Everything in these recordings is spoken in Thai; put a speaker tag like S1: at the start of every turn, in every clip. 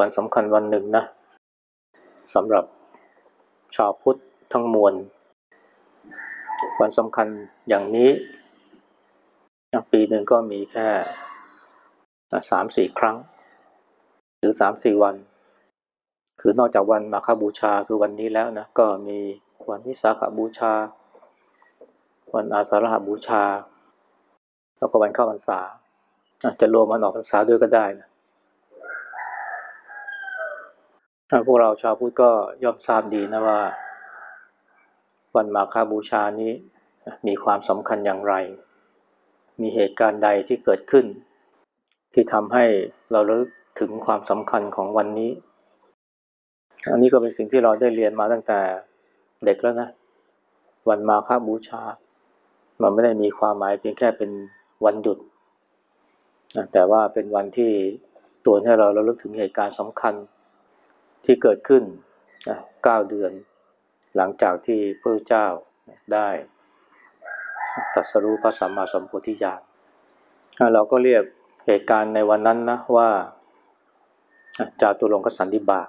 S1: วันสำคัญวันหนึ่งนะสำหรับชาวพุทธทั้งมวล วันสำคัญอย่างนี้ปีหนึ่งก็มีแค่สามสี่ครั้ง หรือสามสี่วัน คือนอกจากวันมาฆบูชาคือวันนี้แล้วนะ ก็มีวันวิสาขบูชา วันอาสาฬหบูชา แล้วก็วันเข้าพรรษาจะรวมวันออกพรรษาด้วยก็ได้นะ พวกเราชาวพุทธก็ย่อมทราบดีนะว่า วันมาฆบูชานี้มีความสำคัญอย่างไร มีเหตุการณ์ใดที่เกิดขึ้น ที่ทำให้เราเลึกถึงความสำคัญของวันนี้ อันนี้ก็เป็นสิ่งที่เราได้เรียนมาตั้งแต่เด็กแล้วนะ วันมาฆบูชา มันไม่ได้มีความหมายเพียงแค่เป็นวันหยุด แต่ว่าเป็นวันที่ตัวให้เราเราลึกถึงเหตุการณ์สำคัญ ที่เกิดขึ้นเก้าเดือน หลังจากที่พระเจ้าได้ตัดสรู้พระสัมมาสัมพุทธิญาณเราก็เรียกเหตุการณ์ในวันนั้นนะว่าจาตุรงกสันติบาต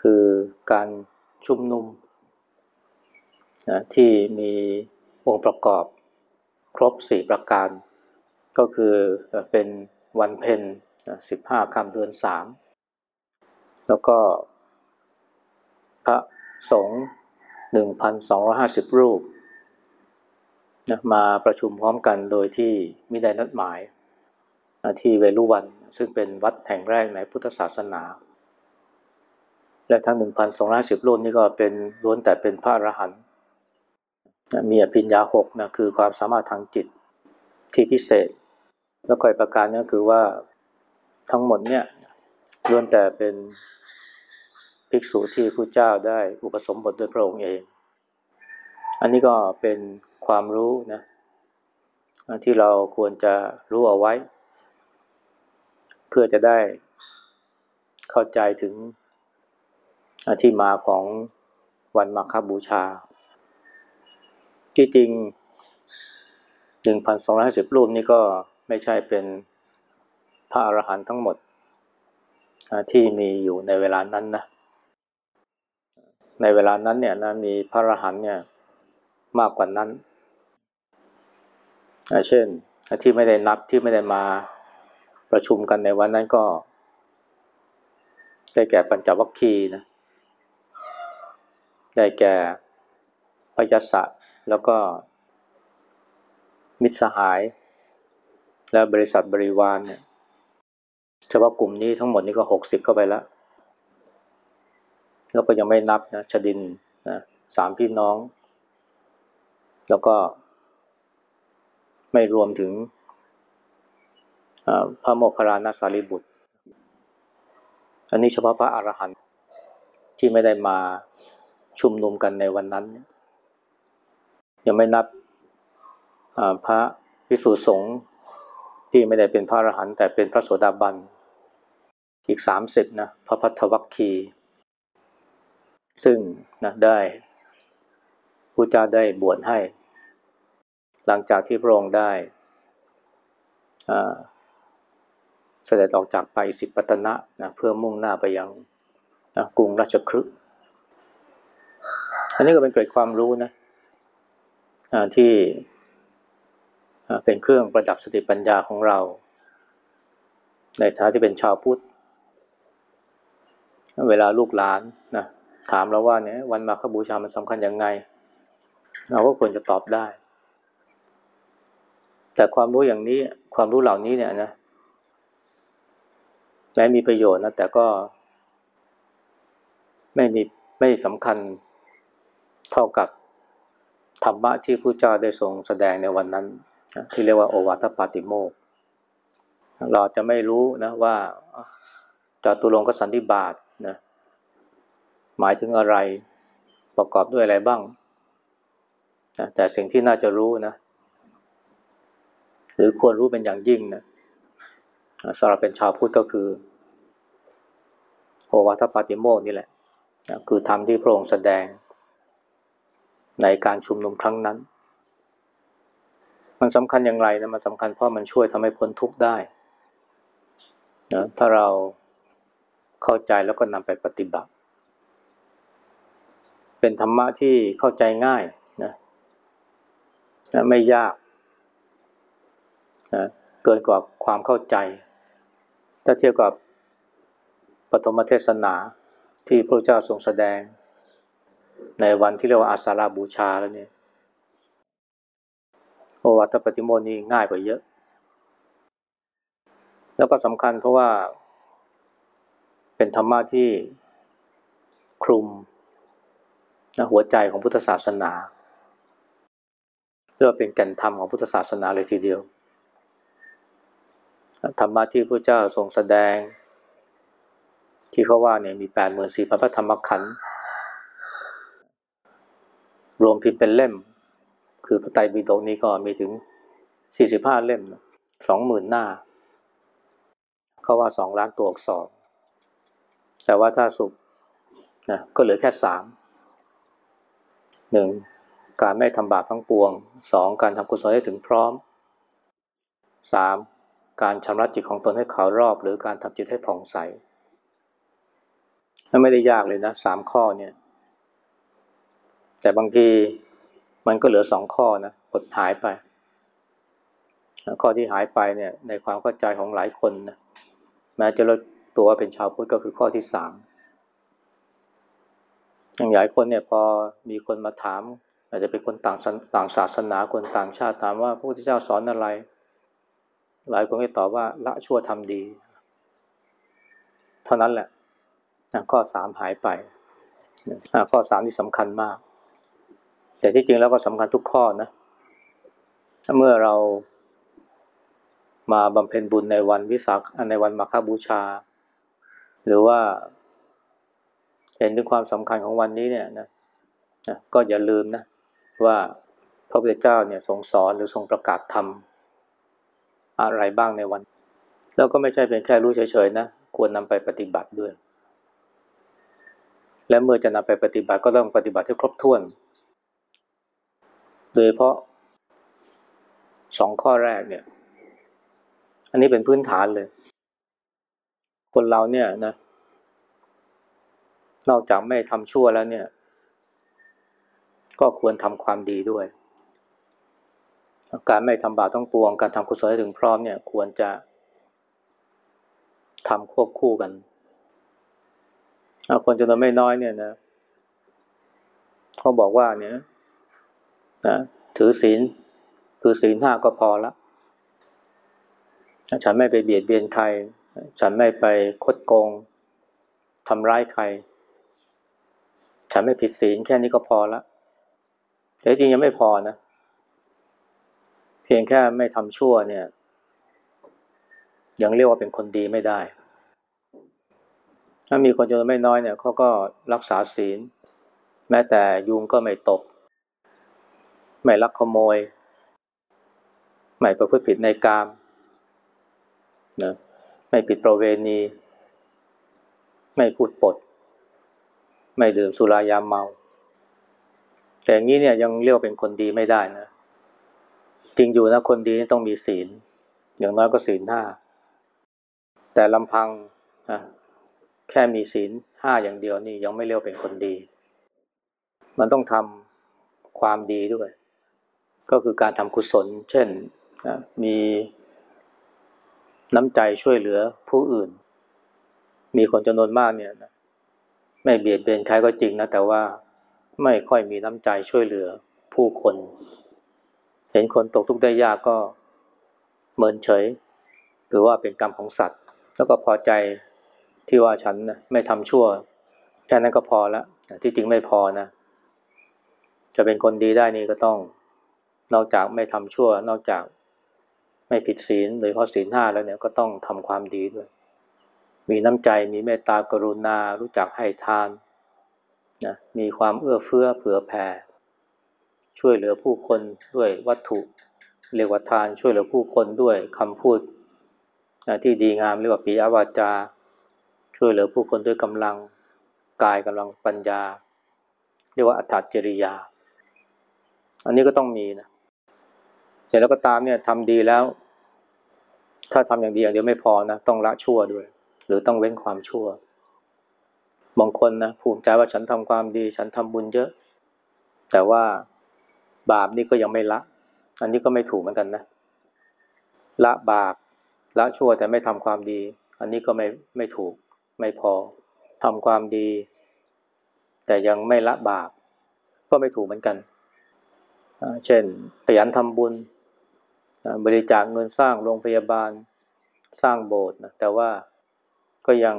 S1: คือการชุมนุมนะที่มีองค์ประกอบครบสี่ประการ ก็คือเป็นวันเพ็ญสิบห้าคำเดือนสาม แล้วก็ พระสงฆ์หนึ่งพันสองร้อห้าสิบรูปนะมาประชุมพร้อมกันโดยที่มิได้นัดหมายที่เวลุวันซึ่งเป็นวัดแห่งแรกในพุทธศาสนา และทั้ง 1,210รูปนี้ก็เป็นล้วนแต่เป็นพระอรหันต์มีอภิญญาหกนะคือความสามารถทางจิตที่พิเศษ แล้วก็อีกประการนึงคือว่าทั้งหมดเนี่ยล้วนแต่เป็น ภิกษุที่พระเจ้าได้อุปสมบทโดยพระองค์เอง อันนี้ก็เป็นความรู้นะที่เราควรจะรู้เอาไว้ เพื่อจะได้เข้าใจถึงที่มาของวันมาคบูชา ที่จริง 1,250 รูปนี้ก็ไม่ใช่เป็นพระอรหันต์ทั้งหมดที่มีอยู่ในเวลานั้นนะ ในเวลานั้นเนี่ยนะมีพระอรหันต์เนี่ยมากกว่านั้นเช่นที่ไม่ได้นับที่ไม่ได้มาประชุมกันในวันนั้นก็ได้แก่ปัญจวัคคีย์นะได้แก่พยศะแล้วก็มิตรสหาย และบริษัทบริวารเนี่ยเฉพาะกลุ่มนี้ทั้งหมดนี้ก็หกสิบเข้าไปแล้ว แล้วก็ยังไม่นับนะชดินนะสามพี่น้อง แล้วก็ ไม่รวมถึงพระโมคคัลลานาสารีบุตร อันนี้เฉพาะพระอรหันต์ที่ไม่ได้มาชุมนุมกันในวันนั้น ยังไม่นับพระพิสุสงฆ์ที่ไม่ได้เป็นพระอรหันต์แต่เป็นพระโสดาบัน อีกสามสิบนะพระพัทธวัคคี ซึ่งนะได้ผู้เจ้าได้บวชให้ หลังจากที่พระองค์ได้เสด็จออกจากไปสิปัตนะนะเพื่อมุ่งหน้าไปยังนะกรุงราชคฤห์อันนี้ก็เป็นเกร็ดความรู้นะที่เป็นเครื่องประดับสติปัญญาของเรา ในฐานะที่เป็นชาวพุทธ เวลาลูกหลานนะ ถามเราว่าเนี่ยวันมาคบูชามันสำคัญยังไง เราก็ควรจะตอบได้ แต่ความรู้อย่างนี้ความรู้เหล่านี้เนี่ยนะแม้มีประโยชน์นะแต่ก็ ไม่มีไม่สำคัญเท่ากับธรรมะที่พระเจ้าได้ทรงแสดงในวันนั้น ที่เรียกว่าโอวาทปาติโมกเราจะไม่รู้นะว่าจตุรงกสันติบาตนะ หมายถึงอะไรประกอบด้วยอะไรบ้างนะแต่สิ่งที่น่าจะรู้นะ หรือควรรู้เป็นอย่างยิ่งนะสำหรับเป็นชาวพุทธก็คือโอวาทปาติโมกนี่แหละนะคือธรรมที่พระองค์แสดง ในการชุมนุมครั้งนั้น มันสำคัญอย่างไรนะมันสำคัญเพราะมันช่วยทำให้พ้นทุกข์ได้นะถ้าเราเข้าใจแล้วก็นำไปปฏิบัติ เป็นธรรมะที่เข้าใจง่ายนะนะไม่ยากนะเกินกว่าความเข้าใจ ถ้าเทียบกับปฐมเทศนาที่พระเจ้าทรงแสดง ในวันที่เรียกว่าอาสาฬบูชาแล้วเนี่ยโอวัตปฏิโมนีง่ายกว่าเยอะ แล้วก็สำคัญเพราะว่าเป็นธรรมะที่คลุม นะหัวใจของพุทธศาสนาเรียกว่าเป็นแก่นธรรมของพุทธศาสนาเลยทีเดียวธรรมะที่พระเจ้าทรงแสดง ที่เขาว่าเนี่ยมีแปดหมื่นสี่พันพระธรรมขันธ์รวมพิมพ์เป็นเล่ม คือพระไตรปิฎกนี้ก็มีถึงสี่สิบห้าเล่มสองหมื่นหน้า เขาว่าสองล้านตัวอักษร แต่ว่าถ้าสุบนะก็เหลือแค่สาม หนึ่งการไม่ทำบาปทั้งปวงสองการทำกุศลให้ถึงพร้อมสามการชำระจิตของตนให้ขาวรอบ หรือการทำจิตให้ผ่องใสไม่ได้ยากเลยนะสามข้อเนี่ย แต่บางทีมันก็เหลือสองข้อนะหดหายไป ข้อที่หายไปเนี่ยในความเข้าใจของหลายคนนะแม้จะลดตัวว่าเป็นชาวพุทธก็คือข้อที่สาม อย่างหลายคนเนี่ยพอมีคนมาถาม อาจจะเป็นคนต่างต่างศาสนาคนต่างชาติถามว่าพระพุทธเจ้าสอนอะไร หลายคนก็ตอบว่าละชั่วทำดี เท่านั้นแหละข้อสามหายไปข้อสามที่สำคัญมาก แต่ที่จริงแล้วก็สำคัญทุกข้อนะถ้าเมื่อเรามาบำเพ็ญบุญในวันวิสาขในวันมาฆบูชา หรือว่า เห็นถึงความสำคัญของวันนี้เนี่ยนะนะก็อย่าลืมนะว่าพระพุทธเจ้าเนี่ยทรงสอนหรือทรงประกาศธรรมอะไรบ้างในวัน แล้วก็ไม่ใช่เป็นแค่รู้เฉยๆนะควรนำไปปฏิบัติด้วย และเมื่อจะนำไปปฏิบัติก็ต้องปฏิบัติให้ครบถ้วน โดยเพราะสองข้อแรกเนี่ย อันนี้เป็นพื้นฐานเลย คนเราเนี่ยนะ นอกจากไม่ทำชั่วแล้วเนี่ย ก็ควรทำความดีด้วย การไม่ทำบาปต้องปวง การทำกุศลให้ถึงพร้อมเนี่ยควรจะทำควบคู่กันคนจำนวนไม่น้อยเนี่ยนะเขาบอกว่าเนี่ยนะถือศีลคือศีลห้าก็พอละฉันไม่ไปเบียดเบียนใคร ฉันไม่ไปคดโกงทำร้ายใคร ฉันไม่ผิดศีลแค่นี้ก็พอละ แต่จริงยังไม่พอนะ เพียงแค่ไม่ทำชั่วเนี่ย ยังเรียกว่าเป็นคนดีไม่ได้ ถ้ามีคนจำนวนไม่น้อยเนี่ยเขาก็รักษาศีล แม้แต่ยุงก็ไม่ตก ไม่ลักขโมย ไม่ประพฤติผิดในกามนะไม่ผิดประเวณี ไม่พูดปด ไม่ดื่มสุรายามเมา แต่อย่างนี้เนี่ยยังเรียกเป็นคนดีไม่ได้นะ จริงอยู่นะคนดีต้องมีศีล อย่างน้อยก็ศีลห้า แต่ลำพังนะแค่มีศีลห้าอย่างเดียวนี่ยังไม่เรียกเป็นคนดี มันต้องทำความดีด้วย ก็คือการทำกุศล เช่นนะมีน้ำใจช่วยเหลือผู้อื่น มีคนจำนวนมากเนี่ยนะ ไม่เบียดเบียนใครก็จริงนะ แต่ว่าไม่ค่อยมีน้ำใจช่วยเหลือผู้คน เห็นคนตกทุกข์ได้ยากก็เมินเฉย หรือว่าเป็นกรรมของสัตว์ แล้วก็พอใจที่ว่าฉันนะไม่ทำชั่ว แค่นั้นก็พอละที่จริงไม่พอนะ จะเป็นคนดีได้นี่ก็ต้อง นอกจากไม่ทำชั่ว นอกจากไม่ผิดศีลโดยเฉพาะศีลห้าแล้วเนี่ยก็ต้องทำความดีด้วย มีน้ำใจมีเมตตากรุณา รู้จักให้ทานนะมีความเอื้อเฟื้อเผื่อแผ่ ช่วยเหลือผู้คนด้วยวัตถุ เรียกว่าทานช่วยเหลือผู้คนด้วยคำพูดนะที่ดีงามเรียกว่าปีอวาจา ช่วยเหลือผู้คนด้วยกำลังกายกำลังปัญญา เรียกว่าอัตจริยา อันนี้ก็ต้องมีนะเสร็จแล้วก็ตามเนี่ยทำดีแล้ว ถ้าทำอย่างดีอย่างเดียวไม่พอนะต้องละชั่วด้วย หรือต้องเว้นความชั่วบางคนนะภูมิใจว่าฉันทำความดี ฉันทำบุญเยอะ แต่ว่าบาปนี่ก็ยังไม่ละ อันนี้ก็ไม่ถูกเหมือนกันนะ ละบาปละชั่วแต่ไม่ทำความดี อันนี้ก็ไม่ไม่ถูกไม่พอทำความดี แต่ยังไม่ละบาป ก็ไม่ถูกเหมือนกัน เช่นขยันทำบุญ บริจาคเงินสร้างโรงพยาบาลสร้างโบสถ์นะแต่ว่า ก็ยัง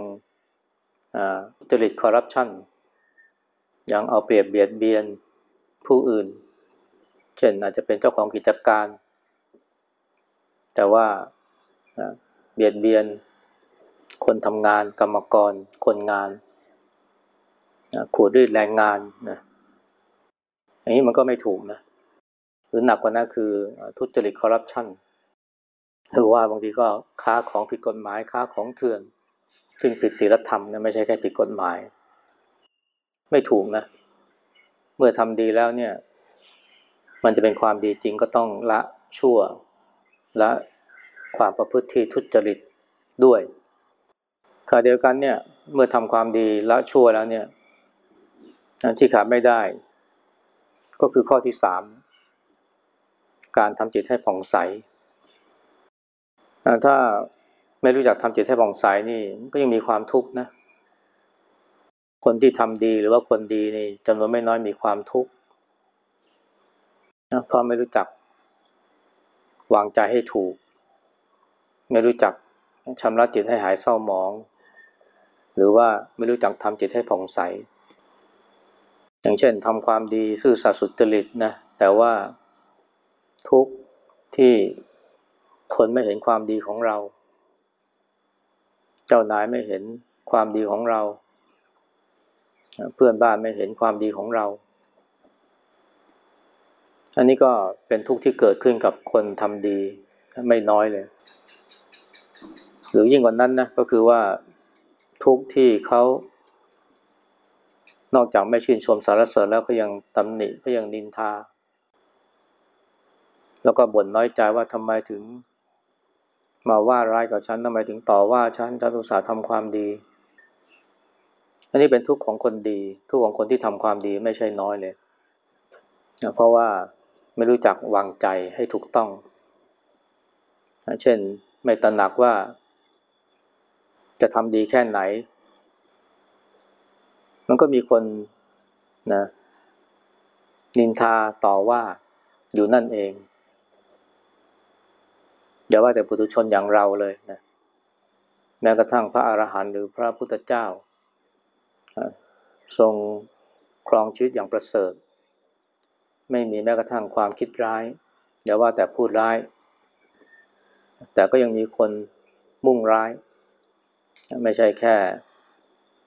S1: จริตคอร์รัปชันยังเอาเปรียบเบียดเบียนผู้อื่น เช่นอาจจะเป็นเจ้าของกิจการ แต่ว่าเบียดเบียนคนทำงานกรรมกร คนงานขูดรีดแรงงานนะอย่างนี้มันก็ไม่ถูกนะหรือหนักกว่านั้นคือทุจริตคอร์รัปชันหรือว่าบางทีก็ค้าของผิดกฎหมายค้าของเถื่อน ซึ่งผิดศีลธรรมนะไม่ใช่แค่ผิดกฎหมาย ไม่ถูกนะ เมื่อทำดีแล้วเนี่ย มันจะเป็นความดีจริงก็ต้องละชั่วละความประพฤติที่ทุจริตด้วยขณะเดียวกันเนี่ย เมื่อทำความดีละชั่วแล้วเนี่ยที่ขาดไม่ได้ ก็คือข้อที่สามการทำจิตให้ผ่องใสถ้า ไม่รู้จักทำจิตให้ผ่องใสนี่ก็ยังมีความทุกข์นะ คนที่ทำดีหรือว่าคนดีนี่จำนวนไม่น้อยมีความทุกข์นะเพราะไม่รู้จัก วางใจให้ถูก ไม่รู้จักชำระจิตให้หายเศร้าหมอง หรือว่าไม่รู้จักทำจิตให้ผ่องใส อย่างเช่นทำความดีซื่อสัตย์สุจริตนะแต่ว่าทุกข์ที่คนไม่เห็นความดีของเรา เจ้านายไม่เห็นความดีของเรา เพื่อนบ้านไม่เห็นความดีของเรา อันนี้ก็เป็นทุกข์ที่เกิดขึ้นกับคนทำดีไม่น้อยเลย หรือยิ่งกว่านั้นนะก็คือว่าทุกข์ที่เขานอกจากไม่ชื่นชมสารเสริญแล้วเขายังตำหนิเขายังนินทา แล้วก็บ่นน้อยใจว่าทำไมถึง มาว่าร้ายกับฉันทำไมถึงต่อว่าฉันฉันอุตส่าห์ทำความดี อันนี้เป็นทุกข์ของคนดี ทุกข์ของคนที่ทำความดีไม่ใช่น้อยเลยนะเพราะว่าไม่รู้จักวางใจให้ถูกต้องนะเช่นไม่ตระหนักว่า จะทำดีแค่ไหน มันก็มีคนนะนินทาต่อว่าอยู่นั่นเอง อย่าว่าแต่ปุถุชนอย่างเราเลยนะแม้กระทั่งพระอรหันต์หรือพระพุทธเจ้า ทรงครองชีวิตอย่างประเสริฐ ไม่มีแม้กระทั่งความคิดร้ายอย่าว่าแต่พูดร้าย แต่ก็ยังมีคนมุ่งร้าย ไม่ใช่แค่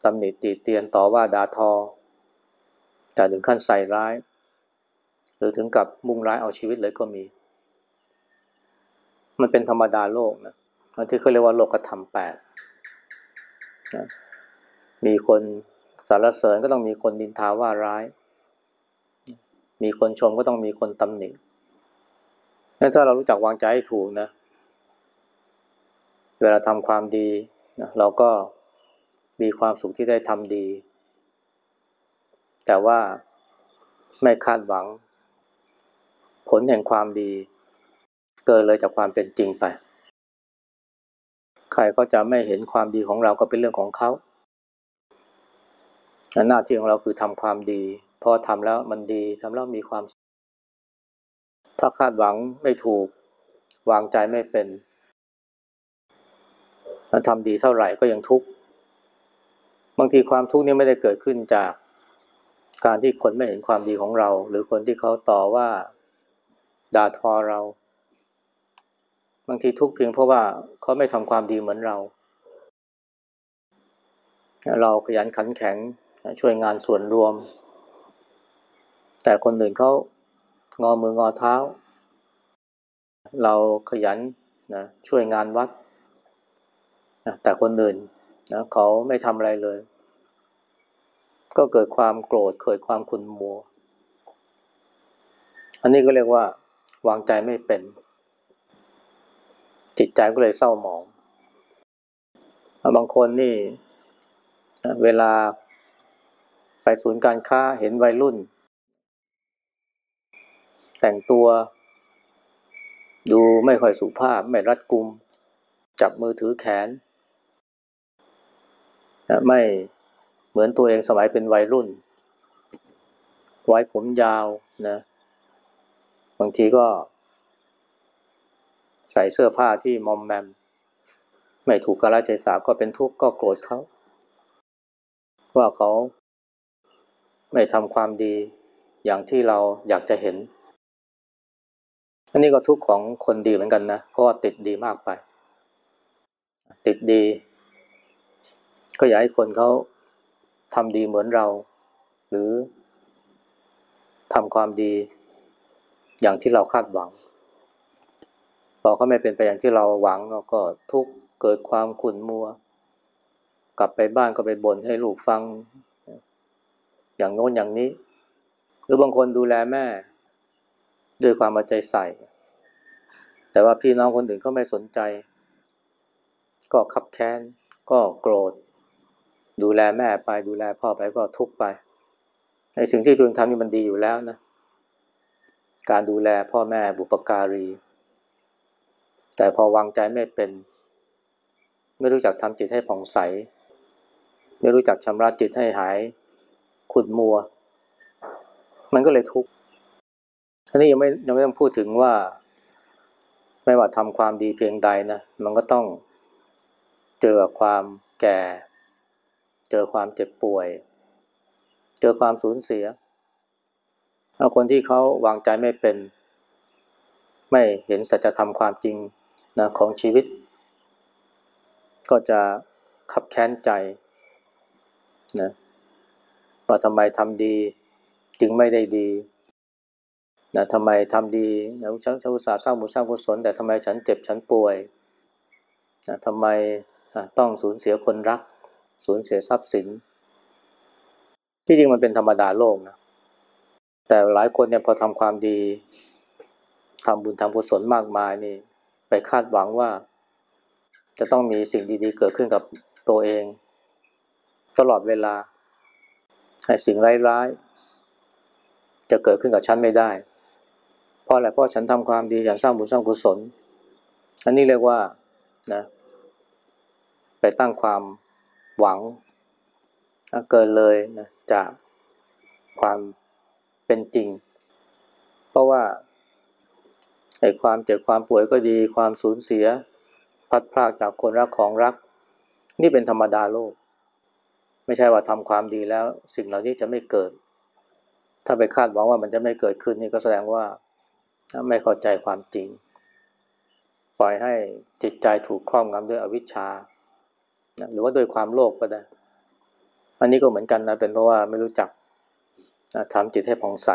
S1: ตำหนิตีเตียนต่อว่าดาทอ แต่ถึงขั้นใส่ร้าย หรือถึงกับมุ่งร้ายเอาชีวิตเลยก็มี มันเป็นธรรมดาโลกนะที่เขาเรียกว่าโลกธรรมแปดนะมีคนสารเสริญก็ต้องมีคนดินทาว่าร้าย มีคนชมก็ต้องมีคนตำหนินั่นถ้าเรารู้จักวางใจให้ถูกนะ เวลาทำความดีนะเราก็มีความสุขที่ได้ทำดี แต่ว่าไม่คาดหวัง ผลแห่งความดี เกินเลยจากความเป็นจริงไป ใครก็จะไม่เห็นความดีของเราก็เป็นเรื่องของเขาหน้าที่ของเราคือทำความดี พอทำแล้วมันดีทำแล้วมีความ ถ้าคาดหวังไม่ถูก วางใจไม่เป็นทำดีเท่าไหร่ก็ยังทุกข์บางทีความทุกข์นี่ไม่ได้เกิดขึ้นจากการที่คนไม่เห็นความดีของเรา หรือคนที่เขาต่อว่าด่าทอเรา บางทีทุกข์เพียงเพราะว่าเขาไม่ทำความดีเหมือนเรา เราขยันขันแข็งช่วยงานส่วนรวม แต่คนอื่นเขางอมืองอเท้า เราขยันนะช่วยงานวัดนะแต่คนอื่นนะเขาไม่ทำอะไรเลย ก็เกิดความโกรธเกิดความขุนมัว อันนี้ก็เรียกว่าวางใจไม่เป็น จิตใจก็เลยเศร้าหมอง บางคนนี่ เวลาไปศูนย์การค้าเห็นวัยรุ่น แต่งตัว ดูไม่ค่อยสุภาพ ไม่รัดกุม จับมือถือแขน ไม่เหมือนตัวเองสมัยเป็นวัยรุ่น ไว้ผมยาวนะ บางทีก็ ใส่เสื้อผ้าที่มอมแมม ไม่ถูกกาลเทศะก็เป็นทุกข์ก็โกรธเขา ว่าเขาไม่ทำความดีอย่างที่เราอยากจะเห็น อันนี้ก็ทุกข์ของคนดีเหมือนกันนะ เพราะว่าติดดีมากไป ติดดี ก็อยากให้คนเขาทำดีเหมือนเรา หรือทำความดีอย่างที่เราคาดหวัง พอเขาไม่เป็นไปอย่างที่เราหวังก็ทุกข์เกิดความขุ่นมัว กลับไปบ้านก็ไปบ่นให้ลูกฟัง อย่างโน้นอย่างนี้ หรือบางคนดูแลแม่ ด้วยความมาใจใส่ แต่ว่าพี่น้องคนอื่นเขาไม่สนใจ ก็ขับแค้น ก็โกรธ ดูแลแม่ไปดูแลพ่อไปก็ทุกข์ไปในสิ่งที่ตัวเองทำนี่มันดีอยู่แล้วนะ การดูแลพ่อแม่บุปการี แต่พอวางใจไม่เป็น ไม่รู้จักทำจิตให้ผ่องใส ไม่รู้จักชำระจิตให้หายขุ่นมัว มันก็เลยทุกข์อันนี้ยังไม่ยังไม่ต้องพูดถึงว่า ไม่ว่าทำความดีเพียงใดนะ มันก็ต้องเจอความแก่ เจอความเจ็บป่วย เจอความสูญเสียคนที่เขาวางใจไม่เป็น ไม่เห็นสัจธรรมความจริง นะของชีวิต ก็จะขับแค้นใจนะว่าทำไมทำดีจึงไม่ได้ดีนะทำไมทำดีนะฉันอุตสาห์สร้างบุญสร้างกุศลแต่ทำไมฉันเจ็บฉันป่วยนะทำไมต้องสูญเสียคนรัก สูญเสียทรัพย์สิน ที่จริงมันเป็นธรรมดาโลกนะแต่หลายคนเนี่ยพอทำความดีทำบุญทำกุศลมากมายนี่ ไปคาดหวังว่า จะต้องมีสิ่งดีๆ เกิดขึ้นกับตัวเอง ตลอดเวลาให้สิ่งร้ายๆ จะเกิดขึ้นกับฉันไม่ได้ เพราะอะไรเพราะฉันทำความดีฉันสร้างบุญสร้างกุศล อันนี้เรียกว่านะไปตั้งความหวังเกินเลยนะจากความเป็นจริง เพราะว่า ไอ้ความเจ็บความป่วยก็ดี ความสูญเสีย พัดพรากจากคนรักของรัก นี่เป็นธรรมดาโลก ไม่ใช่ว่าทำความดีแล้ว สิ่งเหล่านี้จะไม่เกิด ถ้าไปคาดหวังว่ามันจะไม่เกิดขึ้นนี่ก็แสดงว่าไม่เข้าใจความจริง ปล่อยให้จิตใจถูกครอบงำด้วยอวิชชา หรือว่าด้วยความโลภกก็ได้ อันนี้ก็เหมือนกันนะเป็นเพราะว่าไม่รู้จักทำจิตให้ผ่องใส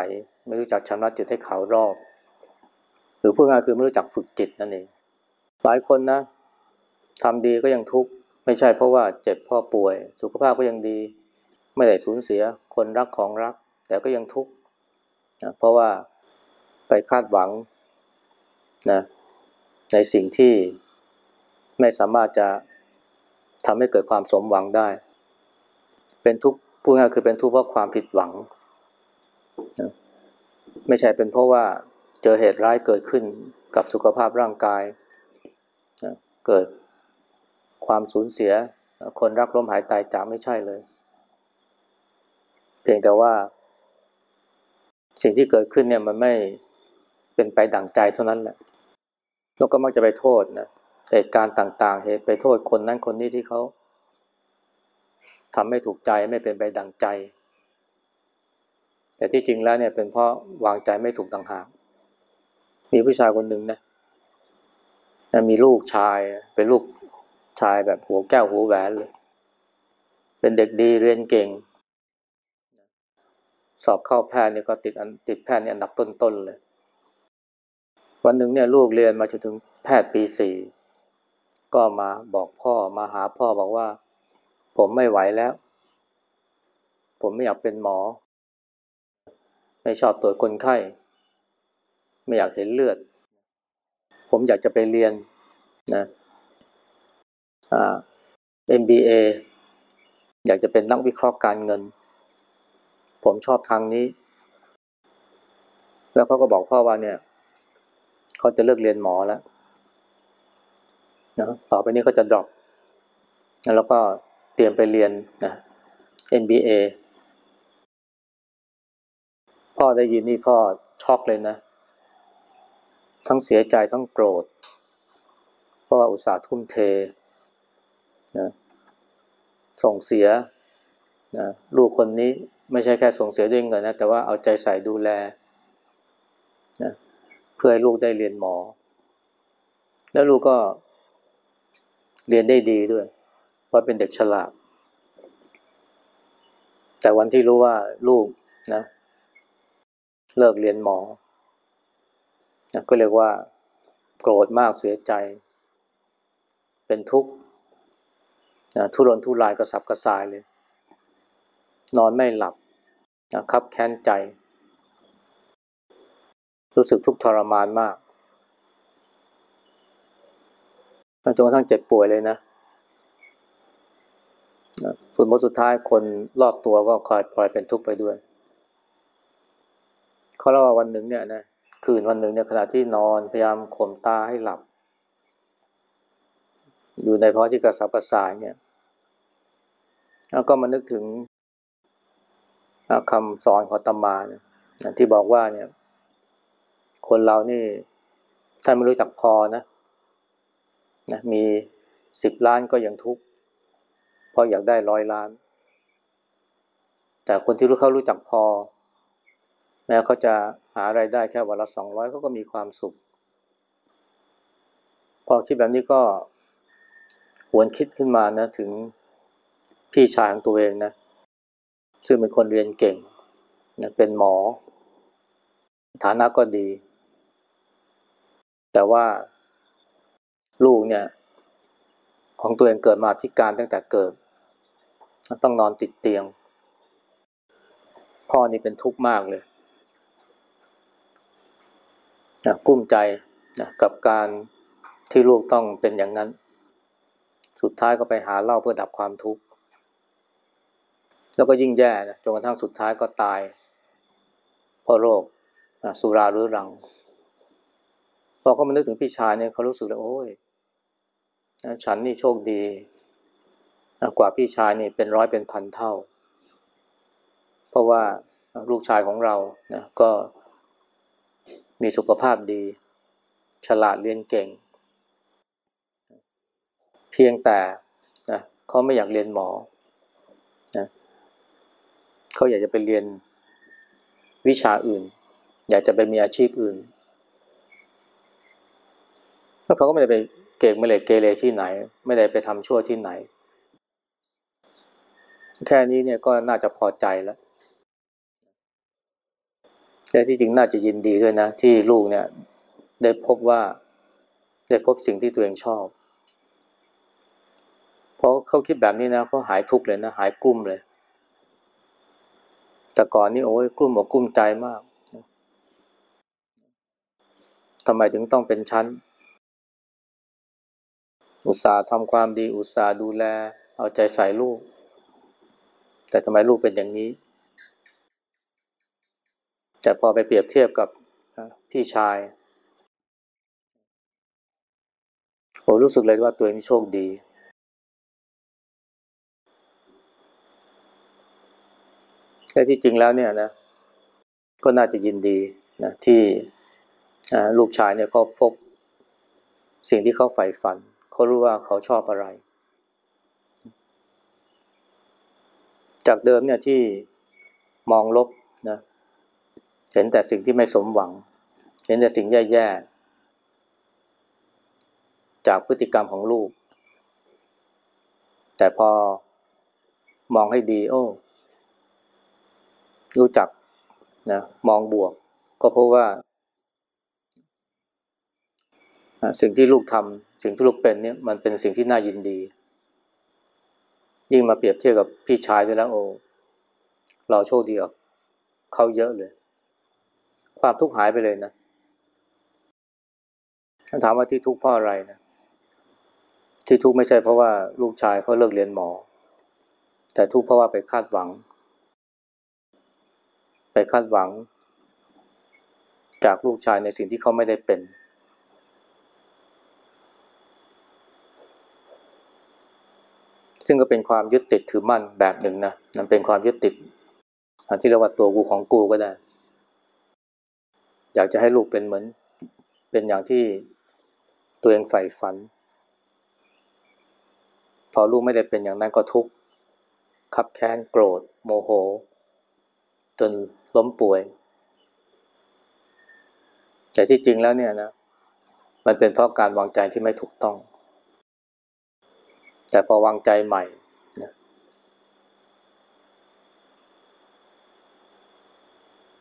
S1: ไม่รู้จักชำระจิตให้ขาวรอบ หรือพูดง่ายคือไม่รู้จักฝึกจิตนั่นเอง หลายคนนะทำดีก็ยังทุกข์ไม่ใช่เพราะว่าเจ็บพ่อป่วย สุขภาพก็ยังดี ไม่ได้สูญเสียคนรักของรัก แต่ก็ยังทุกข์นะเพราะว่าไปคาดหวังนะในสิ่งที่ไม่สามารถจะทำให้เกิดความสมหวังได้ เป็นทุกข์พูดง่ายคือเป็นทุกข์เพราะความผิดหวังนะไม่ใช่เป็นเพราะว่า เจอเหตุร้ายเกิดขึ้นกับสุขภาพร่างกายนะเกิดความสูญเสีย คนรักล้มหายตายจากไม่ใช่เลย เพียงแต่ว่า สิ่งที่เกิดขึ้นเนี่ยมันไม่เป็นไปดั่งใจเท่านั้นแหละแล้วก็มักจะไปโทษนะเหตุการณ์ต่าง ๆ เหตุไปโทษคนนั้นคนนี้ที่เขาทำไม่ถูกใจไม่เป็นไปดังใจ แต่ที่จริงแล้วเนี่ยเป็นเพราะวางใจไม่ถูกต่างหาก มีผู้ชายคนหนึ่งนะมีลูกชายเป็นลูกชายแบบหัวแก้วหัวแหวนเลย เป็นเด็กดีเรียนเก่ง สอบเข้าแพทย์เนี่ยก็ติดอันติดแพทย์เนี่ยอันดับต้นๆเลย วันหนึ่งเนี่ยลูกเรียนมาจนถึงแพทย์ปีสี่ก็มาบอกพ่อมาหาพ่อบอกว่า ผมไม่ไหวแล้ว ผมไม่อยากเป็นหมอ ไม่ชอบตรวจคนไข้ ไม่อยากเห็นเลือด ผมอยากจะไปเรียนนะอ่า MBA อยากจะเป็นนักวิเคราะห์การเงิน ผมชอบทางนี้ แล้วเขาก็บอกพ่อว่าเนี่ยเขาจะเลิกเรียนหมอแล้วนะต่อไปนี้เขาจะดรอปแล้วก็เตรียมไปเรียนนะ MBA พ่อได้ยินนี่พ่อช็อกเลยนะ ทั้งเสียใจทั้งโกรธ เพราะว่าอุตส่าห์ทุ่มเทนะส่งเสียนะลูกคนนี้ไม่ใช่แค่ส่งเสียด้วยเงินนะแต่ว่าเอาใจใส่ดูแลนะเพื่อให้ลูกได้เรียนหมอ แล้วลูกก็เรียนได้ดีด้วย เพราะเป็นเด็กฉลาด แต่วันที่รู้ว่าลูกนะเลิกเรียนหมอ ก็เรียกว่า โกรธมากเสียใจ เป็นทุกข์นะทุรนทุรายกระสับกระส่ายเลย นอนไม่หลับนะครับแค้นใจ รู้สึกทุกข์ทรมานมากจนกระทั่งเจ็บป่วยเลยนะส่วนผลสุดท้ายคนรอบตัวก็คอยพลอยเป็นทุกข์ไปด้วย เขาเล่าว่าวันหนึ่งเนี่ยนะ คืนวันหนึ่งเนี่ยขณะที่นอนพยายามข่มตาให้หลับ อยู่ในภาวะที่กระสับกระส่ายเนี่ยแล้วก็มานึกถึงคำสอนของตมาเนี่ยที่บอกว่าเนี่ย คนเรานี่ถ้าไม่รู้จักพอนะนะมีสิบล้านก็ยังทุกข์เพราะอยากได้ร้อยล้าน แต่คนที่รู้เขารู้จักพอ แม้เขาจะาไรายได้แค่วันละสองร้อยเขาก็มีความสุข พอคิดแบบนี้ก็หวนคิดขึ้นมานะถึงพี่ชายของตัวเองนะซึ่งเป็นคนเรียนเก่งนะเป็นหมอ ฐานะก็ดี แต่ว่าลูกเนี่ย ของตัวเองเกิดมาพิการตั้งแต่เกิด ต้องนอนติดเตียง พ่อนี่เป็นทุกข์มากเลย นะกุ้มใจนะกับการที่ลูกต้องเป็นอย่างนั้น สุดท้ายก็ไปหาเหล้าเพื่อดับความทุกข์ แล้วก็ยิ่งแย่นะจนกระทั่งสุดท้ายก็ตาย เพราะโรคสุราหรือรัง พอเขามานึกถึงพี่ชายเนี่ยเขารู้สึกเลยโอ้ยฉันนี่โชคดีกว่าพี่ชายนี่เป็นร้อยเป็นพันเท่า เพราะว่าลูกชายของเรานะก็ มีสุขภาพดี ฉลาดเรียนเก่ง เพียงแต่นะเขาไม่อยากเรียนหมอนะเขาอยากจะไปเรียนวิชาอื่น อยากจะไปมีอาชีพอื่นแล้วเขาก็ไม่ได้ไปเก่งไม่เลยเกเรที่ไหน ไม่ได้ไปทำชั่วที่ไหน แค่นี้เนี่ยก็น่าจะพอใจแล้ว แต่ที่จริงน่าจะยินดีด้วยนะ ที่ลูกเนี่ย ได้พบว่าได้พบสิ่งที่ตัวเองชอบ เพราะเขาคิดแบบนี้นะเขาหายทุกข์เลยนะหายกลุ้มเลย แต่ก่อนนี่โอ้ยกลุ้มอกกลุ้มใจมากทำไมถึงต้องเป็นชั้น อุตส่าห์ทำความดี อุตส่าห์ดูแล เอาใจใส่ลูก แต่ทำไมลูกเป็นอย่างนี้ แต่พอไปเปรียบเทียบกับพี่ชายโอ้รู้สึกเลยว่าตัวเองโชคดี แต่ที่จริงแล้วเนี่ยนะก็น่าจะยินดีนะที่ลูกชายเนี่ยเขาพบสิ่งที่เขาใฝ่ฝัน เขารู้ว่าเขาชอบอะไร จากเดิมเนี่ยที่มองลบ เห็นแต่สิ่งที่ไม่สมหวัง เห็นแต่สิ่งแย่ๆ จากพฤติกรรมของลูก แต่พอมองให้ดีโอ้รู้จักนะมองบวก ก็เพราะว่า สิ่งที่ลูกทำสิ่งที่ลูกเป็นเนี่ยมันเป็นสิ่งที่น่ายินดี ยิ่งมาเปรียบเทียบกับพี่ชายด้วยแล้วโอ้เราโชคดีกับเขาเยอะเลย ความทุกข์หายไปเลยนะถามว่าที่ทุกข์เพราะอะไรนะ ที่ทุกข์ไม่ใช่เพราะว่าลูกชายเขาเลิกเรียนหมอ แต่ทุกข์เพราะว่าไปคาดหวัง ไปคาดหวัง จากลูกชายในสิ่งที่เขาไม่ได้เป็น ซึ่งก็เป็นความยึดติดถือมั่นแบบหนึ่งนะมันเป็นความยึดติดที่เรียกว่าตัวกูของกูก็ได้ อยากจะให้ลูกเป็นเหมือน เป็นอย่างที่ตัวเองใฝ่ฝัน พอลูกไม่ได้เป็นอย่างนั้นก็ทุกข์ขับแค้นโกรธ โมโห จนล้มป่วย แต่ที่จริงแล้วเนี่ยนะมันเป็นเพราะการวางใจที่ไม่ถูกต้อง แต่พอวางใจใหม่นะ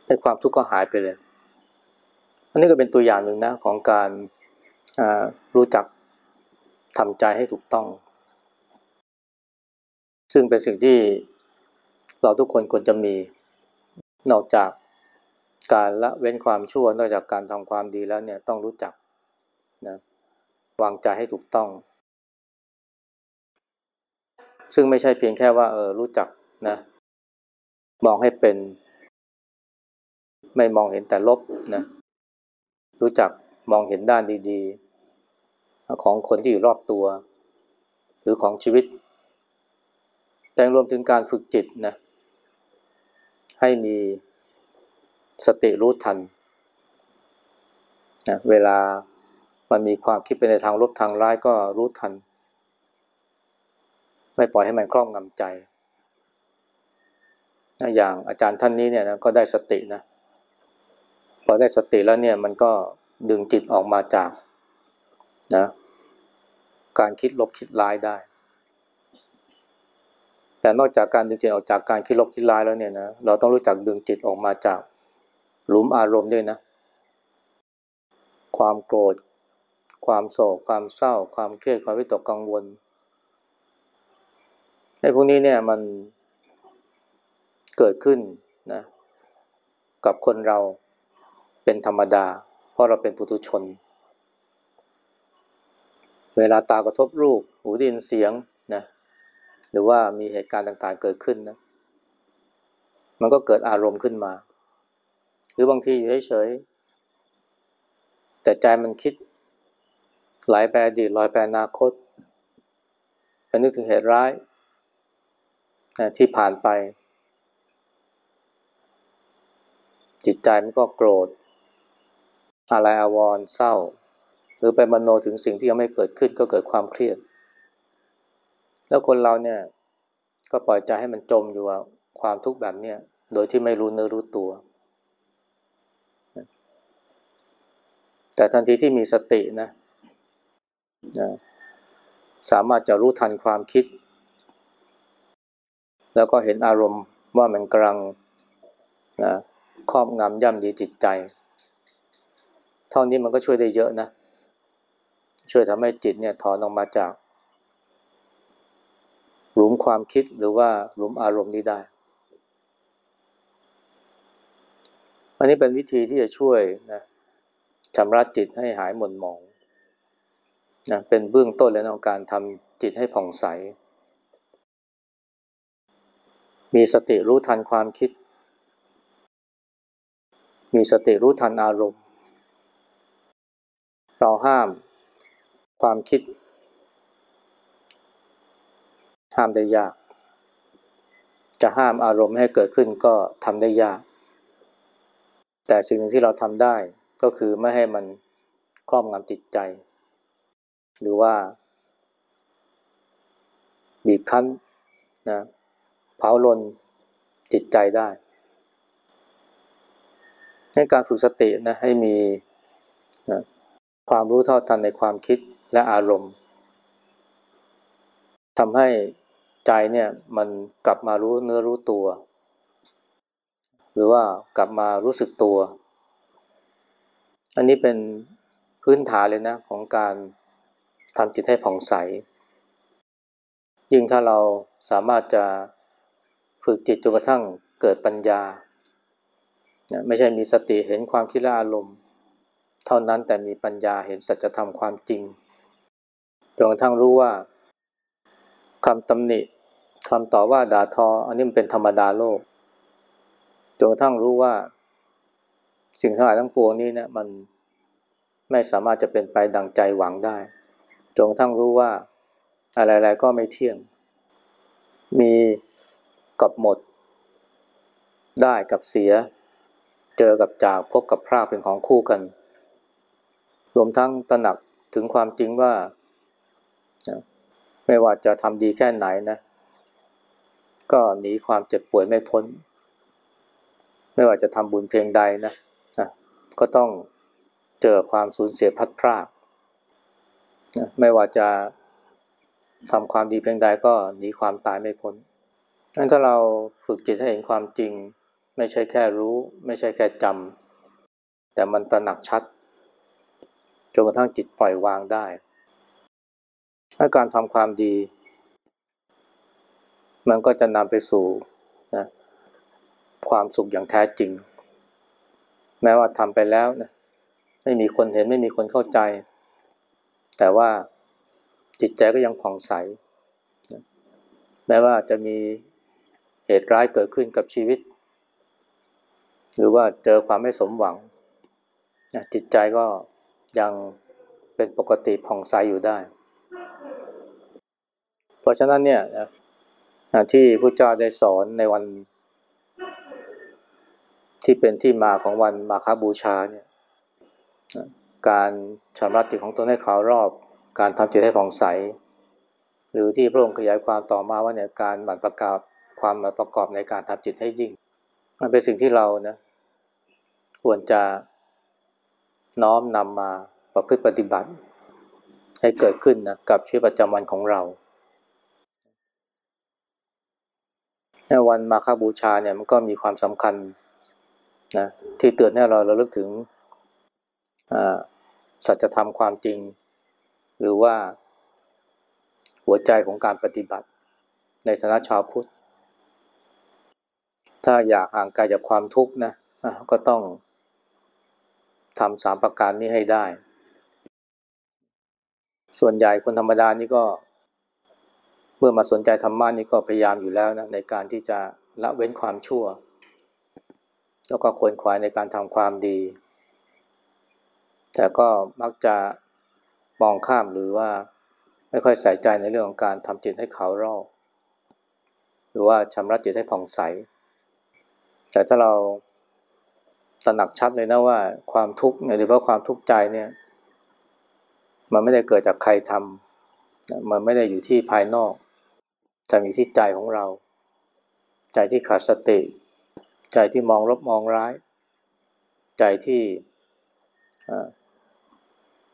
S1: ให้ความทุกข์ก็หายไปเลย นนี้ก็เป็นตัวอย่างหนึ่งนะของการรู้จักทำใจให้ถูกต้อง ซึ่งเป็นสิ่งที่เราทุกคนควรจะมี นอกจากการละเว้นความชั่ว นอกจากการทำความดีแล้วเนี่ยต้องรู้จักนะวางใจให้ถูกต้อง ซึ่งไม่ใช่เพียงแค่ว่าเออรู้จักนะมองให้เป็น ไม่มองเห็นแต่ลบนะ รู้จักมองเห็นด้านดีๆ ของคนที่อยู่รอบตัว หรือของชีวิต แต่รวมถึงการฝึกจิตนะให้มีสติรู้ทันนะเวลามันมีความคิดไปในทางลบทางร้ายก็รู้ทัน ไม่ปล่อยให้มันครอบงำใจ อย่างอาจารย์ท่านนี้เนี่ยนะก็ได้สตินะ พอได้สติแล้วเนี่ยมันก็ดึงจิตออกมาจากนะการคิดลบคิดร้ายได้ แต่นอกจากการดึงจิตออกจากการคิดลบคิดร้ายแล้วเนี่ยนะเราต้องรู้จักดึงจิตออกมาจากหลุมอารมณ์ด้วยนะ ความโกรธ ความโศก ความเศร้า ความเครียดความวิตกกังวลไอ้พวกนี้เนี่ยมันเกิดขึ้นนะกับคนเรา เป็นธรรมดา เพราะเราเป็นปุถุชน เวลาตากระทบรูป หูดินเสียงนะหรือว่ามีเหตุการณ์ต่างๆเกิดขึ้นนะมันก็เกิดอารมณ์ขึ้นมา หรือบางทีอยู่เฉยๆแต่ใจมันคิดหลายแปรอดีตลอยแปรอนาคตไปนึกถึงเหตุร้ายนะที่ผ่านไป จิตใจมันก็โกรธ อะไรอาวรเศร้า หรือไปมโนถึงสิ่งที่ยังไม่เกิดขึ้นก็เกิดความเครียด แล้วคนเราเนี่ยก็ปล่อยใจให้มันจมอยู่ว่าความทุกข์แบบเนี้ยโดยที่ไม่รู้เนื้อรู้ตัว แต่ทันทีที่มีสตินะนะสามารถจะรู้ทันความคิด แล้วก็เห็นอารมณ์ว่ามันกำลังนะครอบงำย่ำดีจิตใจ เท่านี้มันก็ช่วยได้เยอะนะ ช่วยทำให้จิตเนี่ยถอนออกมาจาก หลุมความคิดหรือว่าหลุมอารมณ์นี้ได้ อันนี้เป็นวิธีที่จะช่วยนะชำระจิตให้หายหม่นหมองนะเป็นเบื้องต้นแล้วในการทำจิตให้ผ่องใส มีสติรู้ทันความคิด มีสติรู้ทันอารมณ์ เราห้ามความคิด ห้ามได้ยาก จะห้ามอารมณ์ให้เกิดขึ้นก็ทำได้ยาก แต่สิ่งหนึ่งที่เราทำได้ก็คือไม่ให้มันครอบงำจิตใจ หรือว่า บีบคั้นนะเผาลนจิตใจได้ให้การฝึกสตินะให้มีนะ ความรู้เท่าทันในความคิดและอารมณ์ทำให้ใจเนี่ยมันกลับมารู้เนื้อรู้ตัว หรือว่ากลับมารู้สึกตัว อันนี้เป็นพื้นฐานเลยนะของการทำจิตให้ผ่องใส ยิ่งถ้าเราสามารถจะฝึกจิตจนกระทั่งเกิดปัญญา ไม่ใช่มีสติเห็นความคิดและอารมณ์ เท่านั้นแต่มีปัญญาเห็นสัจธรรมความจริงจนกระทั่งรู้ว่าคำตำหนิคำต่อว่าด่าทอ อันนี้มันเป็นธรรมดาโลกจนกระทั่งรู้ว่า สิ่งทั้งหลายทั้งปวงนี้เนี่ยมันไม่สามารถจะเป็นไปดังใจหวังได้จนกระทั่งรู้ว่า อะไรๆก็ไม่เที่ยง มีกับหมด ได้กับเสีย เจอกับจากพบกับพรากเป็นของคู่กัน รวมทั้งตระหนักถึงความจริงว่า ไม่ว่าจะทำดีแค่ไหนนะ ก็หนีความเจ็บป่วยไม่พ้น ไม่ว่าจะทำบุญเพียงใดนะนะก็ต้องเจอความสูญเสียพัดพรากนะไม่ว่าจะทำความดีเพียงใดก็หนีความตายไม่พ้นงั้นถ้าเราฝึกจิตให้เห็นความจริง ไม่ใช่แค่รู้ ไม่ใช่แค่จำแต่มันตระหนักชัด จนกระทั่งจิตปล่อยวางได้ถ้าการทำความดี มันก็จะนำไปสู่นะความสุขอย่างแท้จริง แม้ว่าทำไปแล้วนะไม่มีคนเห็นไม่มีคนเข้าใจ แต่ว่าจิตใจก็ยังผ่องใสแม้ว่าจะมีเหตุร้ายเกิดขึ้นกับชีวิต หรือว่าเจอความไม่สมหวังจิตใจก็ ยังเป็นปกติผ่องใสอยู่ได้ เพราะฉะนั้นเนี่ยที่พระเจ้าได้สอนในวัน ที่เป็นที่มาของวันมาคาบูชาเนี่ยการชำระจิตของตนให้ขาวรอบ การทำจิตให้ผ่องใส หรือที่พระองค์ขยายความต่อมาว่าเนี่ยการหมั่นประกอบความหมั่นประกอบในการทำจิตให้ยิ่ง มันเป็นสิ่งที่เรานะควรจะ น้อมนำมาประพฤติปฏิบัติ ให้เกิดขึ้นนะกับชีวิตประจำวันของเราในวันมาฆบูชาเนี่ยมันก็มีความสำคัญนะที่เตือนให้เราเราลึกถึงสัจธรรมความจริง หรือว่าหัวใจของการปฏิบัติ ในฐานะชาวพุทธ ถ้าอยากห่างไกลจากความทุกข์นะก็ต้อง ทำสามประการนี้ให้ได้ ส่วนใหญ่คนธรรมดานี่ก็ เมื่อมาสนใจธรรมะนี่ก็พยายามอยู่แล้วนะในการที่จะละเว้นความชั่ว แล้วก็ควรควายในการทำความดี แต่ก็มักจะมองข้ามหรือว่าไม่ค่อยใส่ใจในเรื่องของการทำจิตให้ขาวรอบหรือว่าชำระจิตให้ผ่องใส แต่ถ้าเรา หนักชัดเลยนะว่าความทุกข์หรือว่าความทุกข์ใจเนี่ย มันไม่ได้เกิดจากใครทำมันไม่ได้อยู่ที่ภายนอกแต่อยู่ที่ใจของเรา ใจที่ขาดสติ ใจที่มองลบมองร้าย ใจที่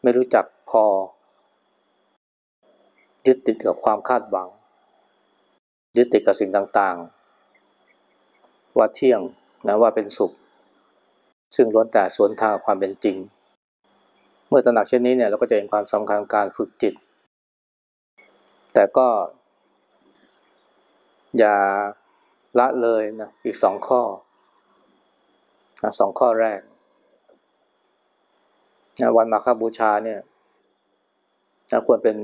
S1: ไม่รู้จักพอ ยึดติดกับความคาดหวัง ยึดติดกับสิ่งต่างๆ ว่าเที่ยงนะว่าเป็นสุข ซึ่งล้วนแต่สวนทางกับความเป็นจริง เมื่อตระหนักเช่นนี้เนี่ยเราก็จะเห็นความสำคัญการฝึกจิต แต่ก็ อย่าละเลยนะอีกสองข้อนะสองข้อแรกนะวันมาฆบูชาเนี่ยนะควรเป็น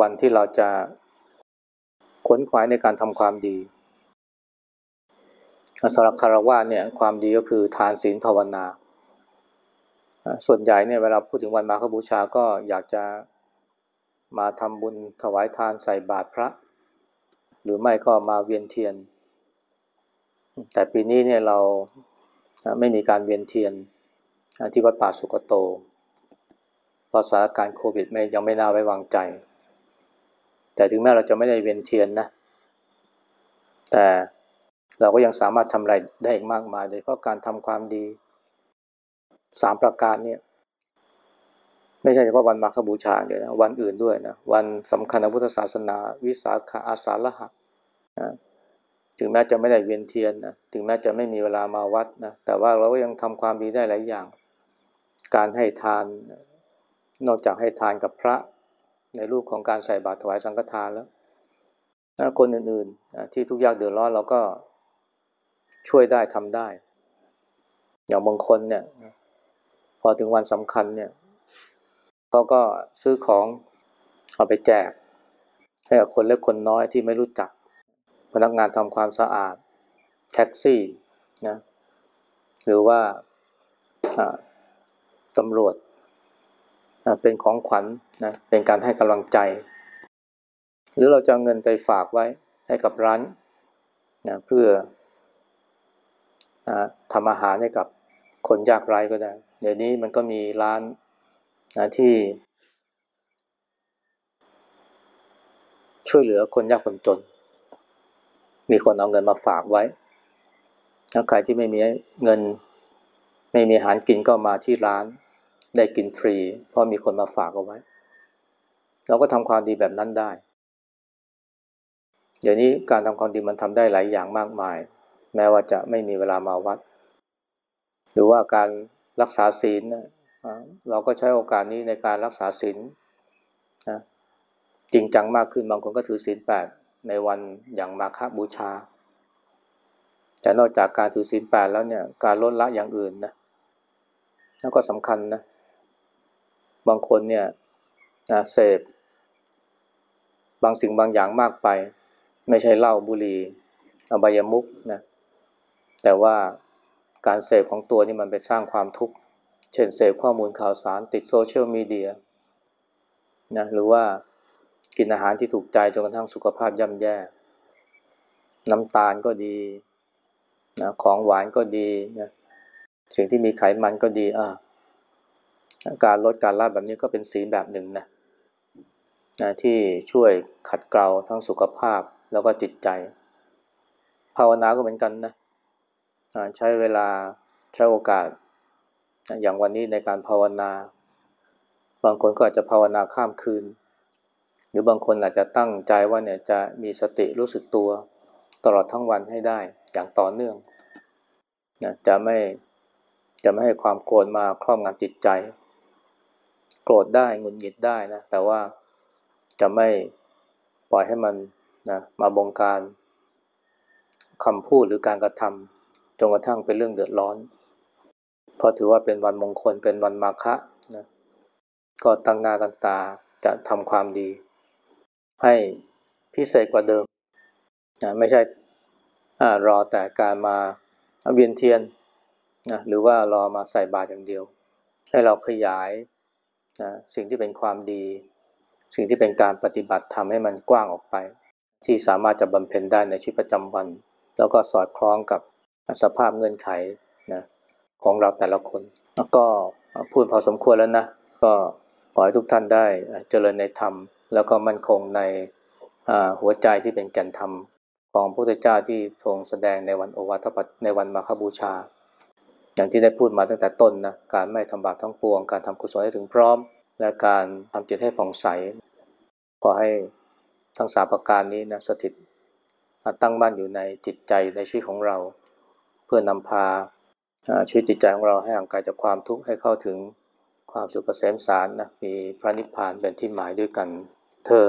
S1: วันที่เราจะขนขวาในการทำความดี สำหรับคารวะเนี่ยความดีก็คือทานศีลภาวนา ส่วนใหญ่เนี่ยเวลาพูดถึงวันมาฆบูชาก็อยากจะมาทำบุญถวายทานใส่บาตรพระ หรือไม่ก็มาเวียนเทียน แต่ปีนี้เนี่ยเราไม่มีการเวียนเทียนที่วัดป่าสุกโตเพราะสถานการณ์โควิดไม่ยังไม่น่าไว้วางใจ แต่ถึงแม้เราจะไม่ได้เวียนเทียนนะ แต่ เราก็ยังสามารถทำอะไรได้อีกมากมายโดยเพราะการทำความดีสามประการเนี่ยไม่ใช่เฉพาะวันมาฆบูชาเดียวนะวันอื่นด้วยนะวันสำคัญในพุทธศาสนา วิสาขาอาสาฬหะนะถึงแม้จะไม่ได้เวียนเทียนนะถึงแม้จะไม่มีเวลามาวัดนะแต่ว่าเราก็ยังทำความดีได้หลายอย่าง การให้ทานนอกจากให้ทานกับพระในรูปของการใส่บาตรถวายสังฆทานแล้วคนอื่นๆที่ทุกยากเดือดร้อนเราก็ ช่วยได้ทำได้ อย่างบางคนเนี่ย พอถึงวันสำคัญเนี่ยเขาก็ซื้อของเอาไปแจก ให้กับคนเล็กคนน้อยที่ไม่รู้จัก พนักงานทำความสะอาด แท็กซี่นะหรือว่าตำรวจเป็นของขวัญนนะเป็นการให้กำลังใจ หรือเราจะเงินไปฝากไว้ให้กับร้านนะเพื่อ นะทำอาหารให้กับคนยากไร้ก็ได้ เดี๋ยวนี้มันก็มีร้านนะที่ ช่วยเหลือคนยากคนจน มีคนเอาเงินมาฝากไว้ถ้าใครที่ไม่มีเงิน ไม่มีอาหารกินก็มาที่ร้าน ได้กินฟรี เพราะมีคนมาฝากเอาไว้ เราก็ทำความดีแบบนั้นได้เดี๋ยวนี้การทำความดีมันทำได้หลายอย่างมากมาย แม้ว่าจะไม่มีเวลามาวัด หรือว่าการรักษาศีลนะเราก็ใช้โอกาสนี้ในการรักษาศีลนะจริงจังมากขึ้นบางคนก็ถือศีลแปดในวันอย่างมาฆบูชา แต่นอกจากการถือศีลแปดแล้วเนี่ยการลดละอย่างอื่นนะแล้วก็สำคัญนะบางคนเนี่ยนะเสพบางสิ่งบางอย่างมากไป ไม่ใช่เหล้าบุหรี่อบายมุกนะ แต่ว่าการเสพของตัวนี่มันไปสร้างความทุกข์ เช่นเสพข้อมูลข่าวสารติดโซเชียลมีเดียนะหรือว่ากินอาหารที่ถูกใจจนกระทั่งสุขภาพย่ำแย่ น้ำตาลก็ดีนะของหวานก็ดีนะสิ่งที่มีไขมันก็ดีอ่าการลดการละแบบนี้ก็เป็นสีแบบหนึ่งนะนะที่ช่วยขัดเกลาทั้งสุขภาพแล้วก็จิตใจ ภาวนาก็เหมือนกันนะ ใช้เวลาใช้โอกาส อย่างวันนี้ในการภาวนา บางคนก็อาจจะภาวนาข้ามคืน หรือบางคนอาจจะตั้งใจว่าเนี่ยจะมีสติรู้สึกตัว ตลอดทั้งวันให้ได้อย่างต่อเนื่องนะจะไม่จะไม่ให้ความโกรธมาครอบงำจิตใจ โกรธได้งุนหงิดได้นะแต่ว่าจะไม่ปล่อยให้มันนะมาบงการคำพูดหรือการกระทำ จนกระทั่งเป็นเรื่องเดือดร้อน เพราะถือว่าเป็นวันมงคลเป็นวันมาฆะนะก็ตั้งหน้าตั้งตาจะทำความดี ให้พิเศษกว่าเดิมนะไม่ใช่รอแต่การมาเวียนเทียนนะหรือว่ารอมาใส่บาตรอย่างเดียว ให้เราขยายนะสิ่งที่เป็นความดี สิ่งที่เป็นการปฏิบัติทำให้มันกว้างออกไป ที่สามารถจะบำเพ็ญได้ในชีวิตประจำวัน แล้วก็สอดคล้องกับ สภาพเงื่อนไขนะของเราแต่ละคนแล้วก็พูดพอสมควรแล้วนะ ก็ขอให้ทุกท่านได้เจริญในธรรม แล้วก็มั่นคงในหัวใจที่เป็นแก่นธรรม ของพระพุทธเจ้าที่ทรงแสดงในวันโอวาทปในวันมาคบูชา อย่างที่ได้พูดมาตั้งแต่ต้นนะการไม่ทำบาปทั้งปวง การทำกุศลให้ถึงพร้อม และการทำจิตให้ผ่องใสขอให้ทั้งสาประการนี้นะสถิตตั้งมั่นอยู่ในจิตใจในชีวิตของเรา พื่อนำพาชีวิตจิตใจของเราให้ห่างไกลจากความทุกข์ให้เข้าถึงความสุขเกษมสารนะมีพระนิพพานเป็นที่หมายด้วยกันเธอ